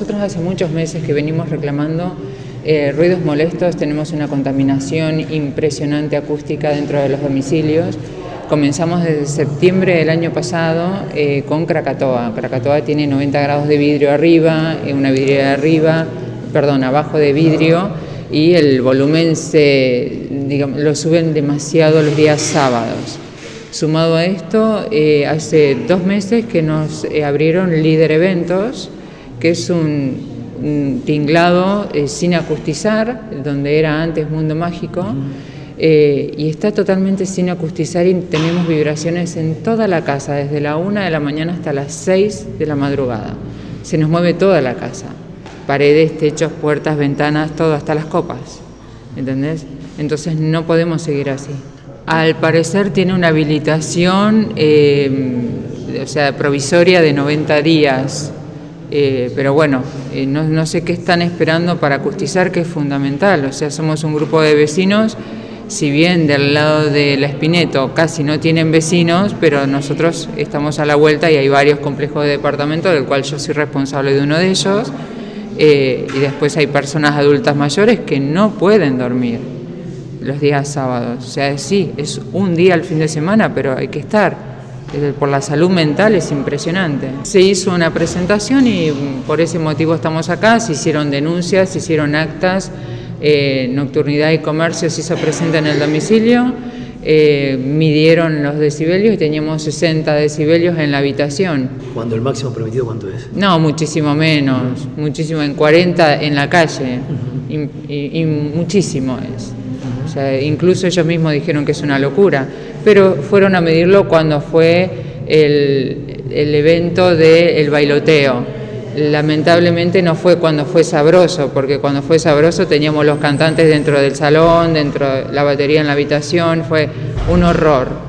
nosotros hace muchos meses que venimos reclamando eh, ruidos molestos, tenemos una contaminación impresionante acústica dentro de los domicilios. Comenzamos desde septiembre del año pasado eh, con Krakatoa. Krakatoa tiene 90 grados de vidrio arriba, eh, una vidriera arriba, perdón, abajo de vidrio y el volumen se, digamos, lo suben demasiado los días sábados. Sumado a esto, eh, hace dos meses que nos eh, abrieron Líder Eventos, que es un, tinglado eh, sin acustizar, donde era antes Mundo Mágico, y está totalmente sin acustizar y tenemos vibraciones en toda la casa, desde la una de la mañana hasta las 6 de la madrugada. Se nos mueve toda la casa, paredes, techos, puertas, ventanas, todo, hasta las copas, ¿entendés? Entonces no podemos seguir así. Al parecer tiene una habilitación, eh, o sea, provisoria de 90 días, eh, pero bueno, eh, no, sé qué están esperando para acustizar, que es fundamental. O sea, somos un grupo de vecinos, si bien del lado de la Espineto casi no tienen vecinos, pero nosotros estamos a la vuelta y hay varios complejos de departamento, del cual yo soy responsable de uno de ellos, y después hay personas adultas mayores que no pueden dormir los días sábados. O sea, sí, es un día al fin de semana, pero hay que estar. Por la salud mental es impresionante. Se hizo una presentación y por ese motivo estamos acá. Se hicieron denuncias, se hicieron actas. Eh, nocturnidad y comercio se hizo presente en el domicilio. Eh, midieron los decibelios y teníamos 60 decibelios en la habitación. ¿Cuándo el máximo permitido cuánto es? No, muchísimo menos, muchísimo, en 40 en la calle, y muchísimo es incluso ellos mismos dijeron que es una locura, pero fueron a medirlo cuando fue el, evento del bailoteo. Lamentablemente no fue cuando fue sabroso, porque cuando fue sabroso teníamos los cantantes dentro del salón, dentro de la batería en la habitación, fue un horror.